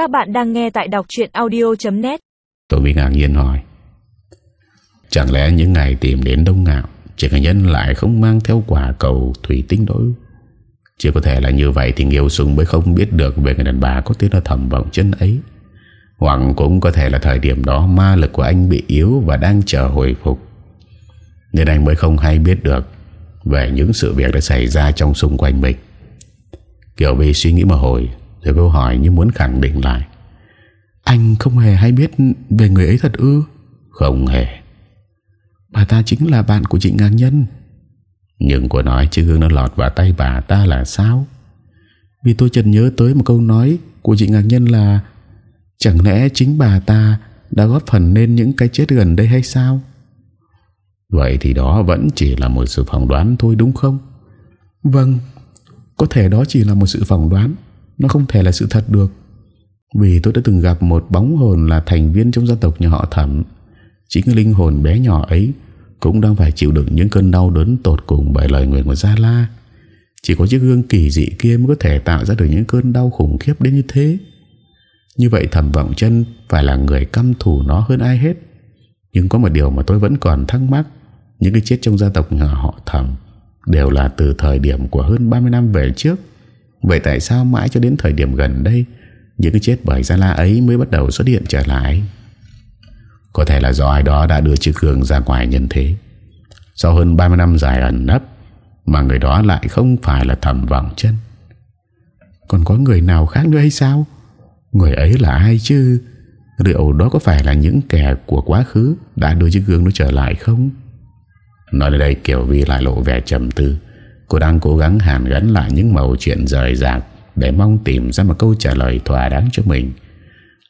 Các bạn đang nghe tại đọc chuyện audio.net Tôi bị ngạc nhiên hỏi, Chẳng lẽ những ngày tìm đến Đông Ngạo chỉ Khánh Nhân lại không mang theo quả cầu thủy tinh đối Chỉ có thể là như vậy Thì Nghiêu Sùng mới không biết được Về người đàn bà có tiếng là thầm vọng chân ấy. Hoặc cũng có thể là thời điểm đó Ma lực của anh bị yếu Và đang chờ hồi phục. Nên anh mới không hay biết được Về những sự việc đã xảy ra Trong xung quanh mình. Kiều Vi suy nghĩ mà hồi rồi câu hỏi như muốn khẳng định lại. Anh không hề hay biết Về người ấy thật ư? Không hề. Bà ta chính là bạn của chị Ngạc Nhân. Nhưng cô nói chứ gương nó lọt vào tay bà ta là sao? Vì tôi chợt nhớ tới một câu nói Của chị Ngạc Nhân là, Chẳng lẽ chính bà ta Đã góp phần nên những cái chết gần đây hay sao? Vậy thì đó vẫn chỉ là một sự phỏng đoán thôi đúng không? Vâng Có thể đó chỉ là một sự phỏng đoán. Nó không thể là sự thật được. Vì tôi đã từng gặp một bóng hồn Là thành viên trong gia tộc nhà họ thẩm. Chính linh hồn bé nhỏ ấy Cũng đang phải chịu đựng những cơn đau đớn tột cùng Bởi lời nguyện của Gia La. Chỉ có chiếc gương kỳ dị kia mới có thể tạo ra được những cơn đau khủng khiếp đến như thế. Như vậy thẩm vọng chân Phải là người căm thù nó hơn ai hết. Nhưng có một điều mà tôi vẫn còn thắc mắc, Những cái chết trong gia tộc nhà họ thẩm Đều là từ thời điểm của hơn 30 năm về trước. Vậy tại sao mãi cho đến thời điểm gần đây, Những cái chết bởi Gia La ấy mới bắt đầu xuất hiện trở lại? Có thể là do ai đó đã đưa chiếc gương ra ngoài nhân thế. Sau hơn 30 năm dài ẩn nấp, Mà người đó lại không phải là thầm vọng chân. Còn có người nào khác nữa hay sao? Người ấy là ai chứ? Liệu đó có phải là những kẻ của quá khứ Đã đưa chiếc gương nó trở lại không? Nói đến đây, Kiều Vi lại lộ vẻ trầm tư. Cô đang cố gắng hàn gắn lại những màu chuyện rời rạc Để mong tìm ra một câu trả lời thỏa đáng cho mình.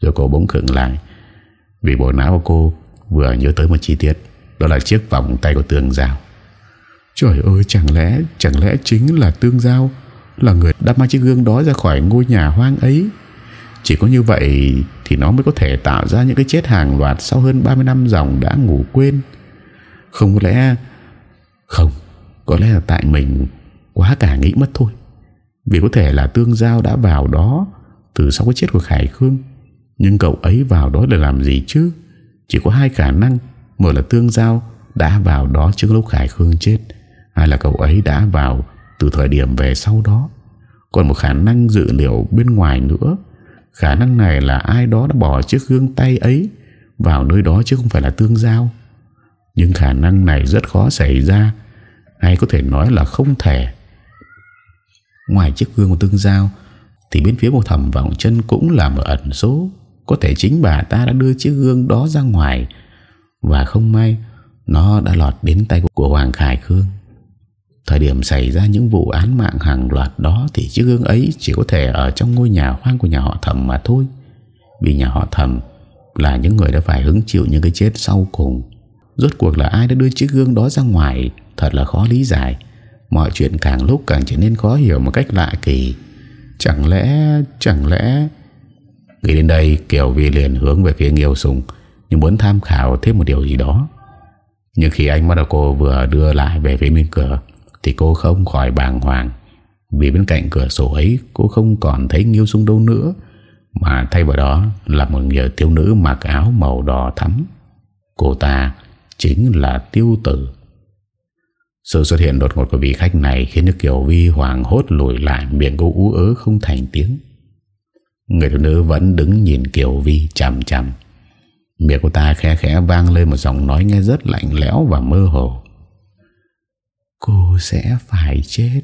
Rồi cô bỗng khựng lại. Vì bộ não của cô vừa nhớ tới một chi tiết, Đó là chiếc vòng tay của Tương Giao Trời ơi, chẳng lẽ Chẳng lẽ chính là Tương Giao Là người đã mang chiếc gương đó ra khỏi ngôi nhà hoang ấy? Chỉ có như vậy Thì nó mới có thể tạo ra những cái chết hàng loạt Sau hơn 30 năm dòng đã ngủ quên. Không có lẽ Không có lẽ là tại mình Quá cả nghĩ mất thôi. Vì có thể là Tương Giao đã vào đó Từ sau cái chết của Khải Khương. Nhưng cậu ấy vào đó để làm gì chứ? Chỉ có hai khả năng. Một là Tương Giao đã vào đó trước lúc Khải Khương chết, Hai là cậu ấy đã vào từ thời điểm về sau đó. Còn một khả năng dự liệu bên ngoài nữa. Khả năng này là ai đó đã bỏ chiếc gương tay ấy Vào nơi đó chứ không phải là Tương Giao. Nhưng khả năng này rất khó xảy ra hay có thể nói là không thể. Ngoài chiếc gương của Tương Giao, Thì bên phía của thầm vọng chân cũng là một ẩn số. Có thể chính bà ta đã đưa chiếc gương đó ra ngoài, Và không may, Nó đã lọt đến tay của Hoàng Khải Khương. Thời điểm xảy ra những vụ án mạng hàng loạt đó, Thì chiếc gương ấy chỉ có thể ở trong ngôi nhà hoang của nhà họ thẩm mà thôi. Vì nhà họ thẩm là những người đã phải hứng chịu những cái chết sau cùng. Rốt cuộc là ai đã đưa chiếc gương đó ra ngoài? Thật là khó lý giải. Mọi chuyện càng lúc càng trở nên khó hiểu một cách lạ kỳ. Chẳng lẽ Chẳng lẽ Nghĩ đến đây Kiều Vi liền hướng về phía Nghiêu Sùng như muốn tham khảo thêm một điều gì đó. Nhưng khi anh mắt vừa đưa lại về phía bên cửa, Thì cô không khỏi bàng hoàng. Vì bên cạnh cửa sổ ấy, Cô không còn thấy Nghiêu Sùng đâu nữa, Mà thay vào đó Là một người thiếu nữ mặc áo màu đỏ thắm. Cô ta Chính là tiêu tử. Sự xuất hiện đột ngột của vị khách này Khiến Đức Kiều Vi hoàng hốt lùi lại, Miệng cô ú ớ không thành tiếng. Người phụ nữ vẫn đứng nhìn Kiều Vi chằm chằm. Miệng cô ta khẽ khẽ vang lên một giọng nói nghe rất lạnh lẽo và mơ hồ. Cô sẽ phải chết.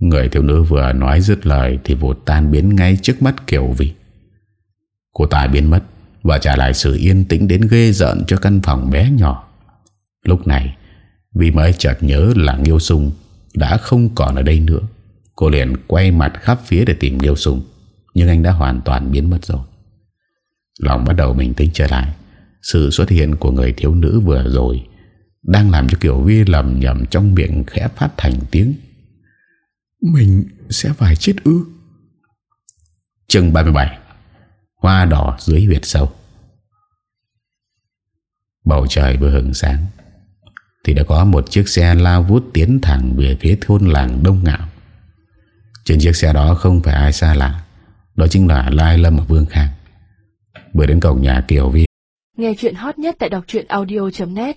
Người thiếu nữ vừa nói dứt lời Thì vụt tan biến ngay trước mắt Kiều Vi. Cô ta biến mất Và trả lại sự yên tĩnh đến ghê giận cho căn phòng bé nhỏ. Lúc này Vi mới chợt nhớ là Nghiêu Sung Đã không còn ở đây nữa. Cô liền quay mặt khắp phía để tìm Nghiêu Sung nhưng anh đã hoàn toàn biến mất rồi. Lòng bắt đầu bình tĩnh trở lại. Sự xuất hiện của người thiếu nữ vừa rồi Đang làm cho Kiều Vi lầm nhầm trong miệng khẽ phát thành tiếng. Mình sẽ phải chết ư? Chương 37 Hoa đỏ dưới huyệt sâu. Bầu trời vừa hừng sáng thì đã có một chiếc xe lao vút tiến thẳng về phía thôn làng Đông Ngạo. Trên chiếc xe đó không phải ai xa lạ, Đó chính là Lai Lâm và Vương Khang. Vừa đến cổng nhà Kiều Vi. Nghe chuyện hot nhất tại đọc audio.net